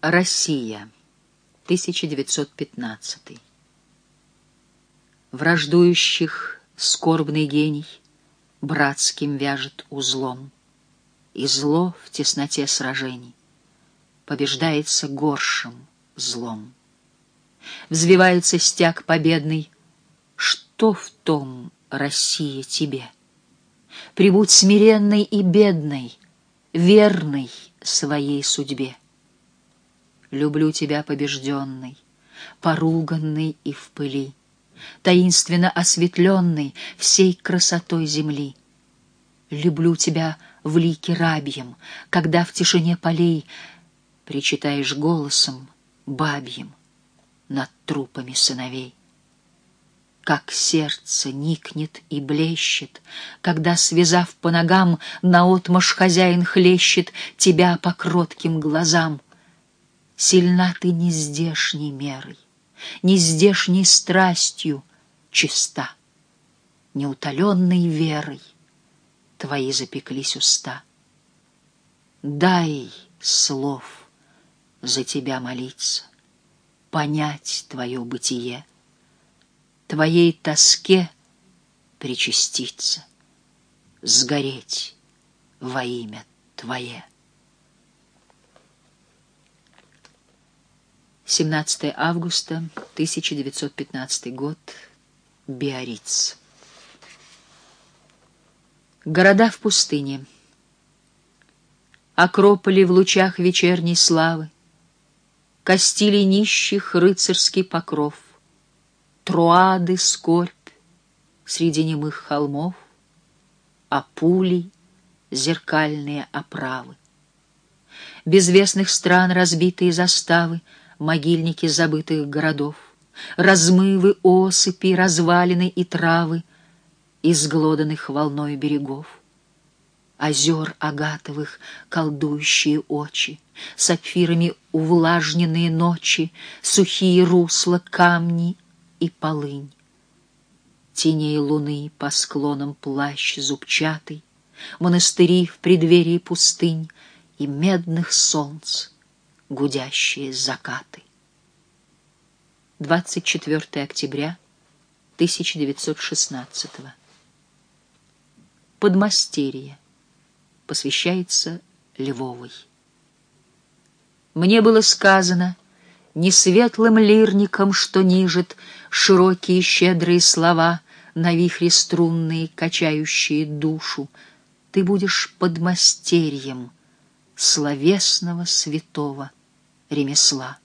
Россия, 1915. Враждующих скорбный гений братским вяжет узлом, И зло в тесноте сражений побеждается горшим злом. Взвивается стяг победный, что в том, Россия, тебе? Прибудь смиренной и бедной, верной своей судьбе. Люблю тебя побежденной, поруганной и в пыли, таинственно осветленной всей красотой земли. Люблю тебя в лике рабьем, когда в тишине полей причитаешь голосом бабьим над трупами сыновей как сердце никнет и блещет, Когда, связав по ногам, наотмашь хозяин хлещет Тебя по кротким глазам. Сильна ты не здешней мерой, Не здешней страстью чиста, Неутоленной верой Твои запеклись уста. Дай слов за тебя молиться, Понять твое бытие — твоей тоске причаститься, сгореть во имя Твое. 17 августа 1915 год. Биориц. Города в пустыне. Акрополи в лучах вечерней славы. Костили нищих рыцарский покров Труады скорбь среди немых холмов, А пулей зеркальные оправы. Безвестных стран разбитые заставы, Могильники забытых городов, Размывы, осыпи, развалины и травы, Изглоданных волной берегов. Озер агатовых колдующие очи, Сапфирами увлажненные ночи, Сухие русла, камни — и полынь. Теней луны по склонам плащ зубчатый, Монастыри в преддверии пустынь И медных солнц гудящие закаты. 24 октября 1916 Подмастерье посвящается Львовой. Мне было сказано — не светлым лирником, что нижет широкие щедрые слова на вихре струнные, качающие душу. Ты будешь подмастерьем словесного святого ремесла.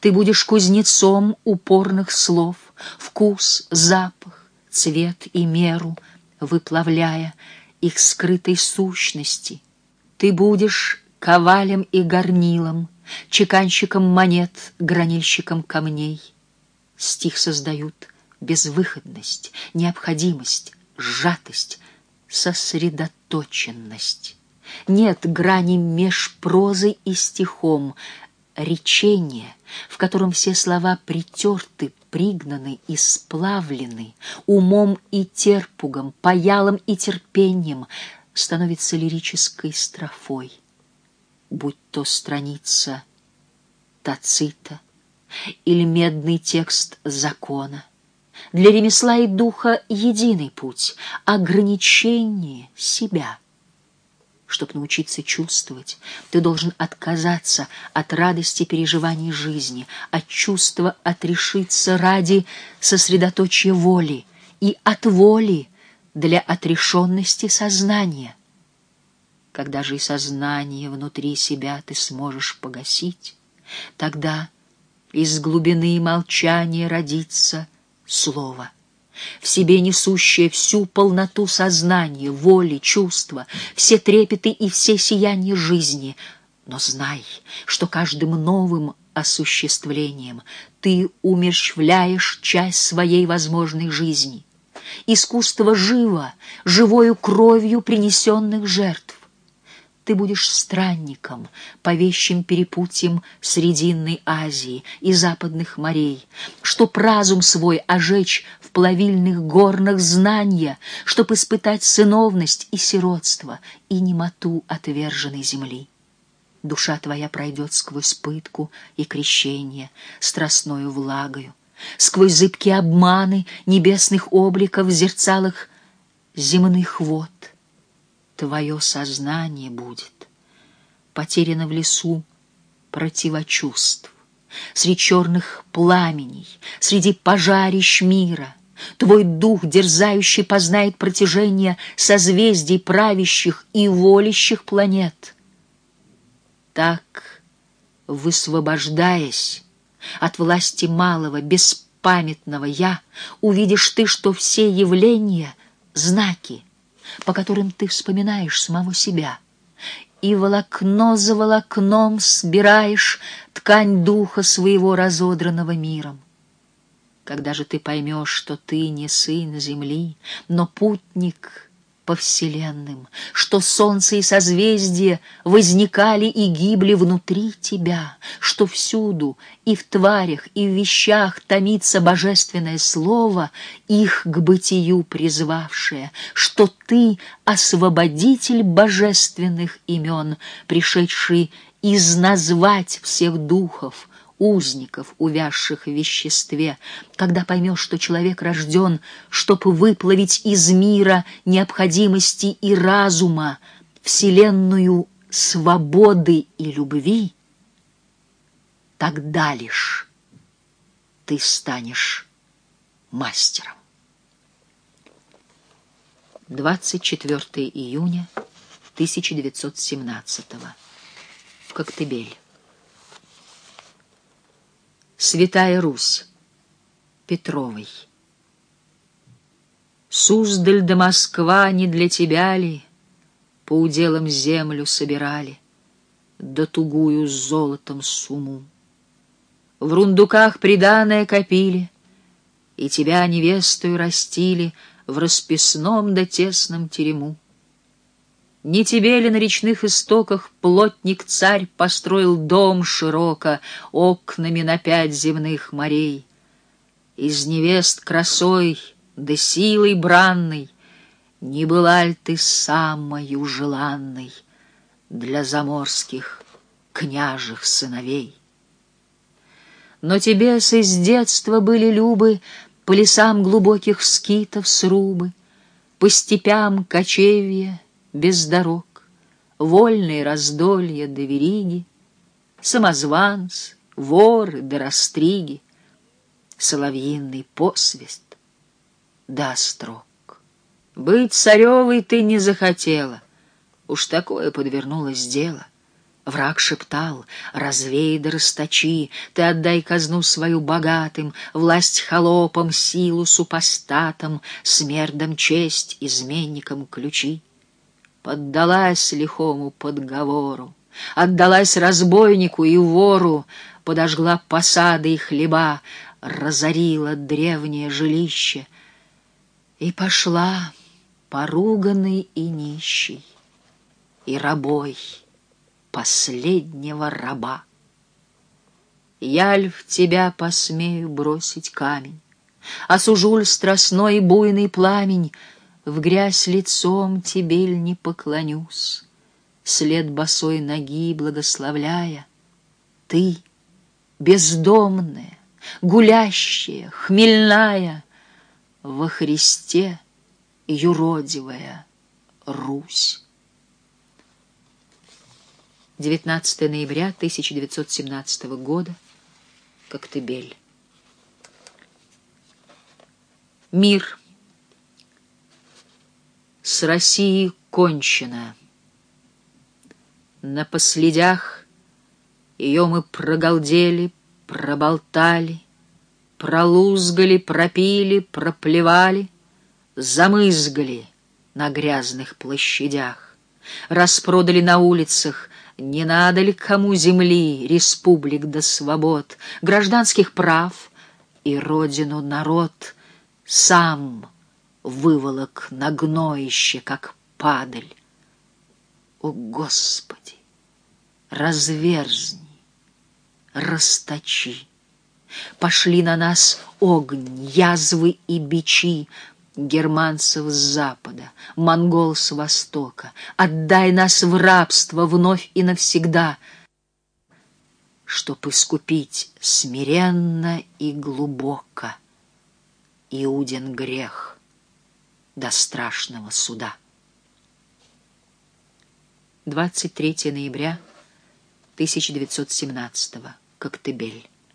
Ты будешь кузнецом упорных слов, вкус, запах, цвет и меру, выплавляя их скрытой сущности. Ты будешь ковалем и горнилом, чеканщиком монет, гранильщиком камней. Стих создают безвыходность, необходимость, сжатость, сосредоточенность. Нет грани меж прозой и стихом, речение, в котором все слова притерты, пригнаны и сплавлены, умом и терпугом, паялом и терпением, становится лирической строфой будь то страница Тацита или медный текст закона. Для ремесла и духа единый путь — ограничение себя. Чтобы научиться чувствовать, ты должен отказаться от радости переживаний жизни, от чувства отрешиться ради сосредоточия воли и от воли для отрешенности сознания. Когда же и сознание внутри себя ты сможешь погасить, тогда из глубины молчания родится слово, в себе несущее всю полноту сознания, воли, чувства, все трепеты и все сияния жизни. Но знай, что каждым новым осуществлением ты умерщвляешь часть своей возможной жизни. Искусство живо, живою кровью принесенных жертв ты будешь странником по вещим перепутьям Срединной Азии и западных морей, чтоб разум свой ожечь плавильных горнах знания, чтоб испытать сыновность и сиротство и немоту отверженной земли. Душа твоя пройдет сквозь пытку и крещение, страстною влагою, сквозь зыбкие обманы небесных обликов в зерцалах земных вод. Твое сознание будет потеряно в лесу противочувств, среди черных пламеней, среди пожарищ мира. Твой дух, дерзающий, познает протяжение созвездий правящих и волящих планет. Так, высвобождаясь от власти малого, беспамятного «я», увидишь ты, что все явления — знаки, по которым ты вспоминаешь самого себя — и волокно за волокном собираешь ткань духа своего разодранного миром. Когда же ты поймешь, что ты не сын земли, но путник по вселенным, что солнце и созвездия возникали и гибли внутри тебя, что всюду, и в тварях, и в вещах томится божественное слово, их к бытию призвавшее, что ты — освободитель божественных имен, пришедший изназвать всех духов, узников, увязших в веществе, когда поймешь, что человек рожден, чтобы выплавить из мира необходимости и разума вселенную свободы и любви, тогда лишь ты станешь мастером. 24 июня 1917 в Коктебель. Святая Русь Петровой. Суздаль да Москва не для тебя ли По уделам землю собирали, Да тугую с золотом сумму? В рундуках приданое копили, И тебя невестою растили В расписном да тесном терему. Не тебе ли на речных истоках плотник-царь построил дом широко, окнами на пять земных морей? Из невест красой да силой бранной не была ли ты самою желанной для заморских княжих сыновей? Но тебе с из детства были любы по лесам глубоких скитов срубы, по степям кочевья, без дорог, вольные раздолья до вериги, самозванцы, воры да растриги, соловьиный посвист да строк. Быть царевой ты не захотела, уж такое подвернулось дело. Враг шептал, развей да расточи, Ты отдай казну свою богатым, Власть холопам, силу супостатам, Смердом честь, изменникам ключи поддалась лихому подговору, отдалась разбойнику и вору, подожгла посады и хлеба, разорила древнее жилище и пошла поруганный и нищий, и рабой последнего раба. Яль в тебя посмею бросить камень, Осужу ль страстной и буйный пламень — в грязь лицом тебе ль не поклонюсь, След босой ноги благословляя, Ты, бездомная, гулящая, хмельная, Во Христе юродивая Русь. 19 ноября 1917 года, Коктебель. Мир с Россией кончено. На последях ее мы прогалдели, проболтали, пролузгали, пропили, проплевали, замызгали на грязных площадях, распродали на улицах, не надо ли кому земли, республик до свобод, гражданских прав и родину народ сам выволок на гноище, как падаль. О, Господи, разверзни, расточи. Пошли на нас огонь, язвы и бичи, германцев с запада, монгол с востока, отдай нас в рабство вновь и навсегда, чтоб искупить смиренно и глубоко Иудин грех до страшного суда. 23 ноября 1917 Коктебель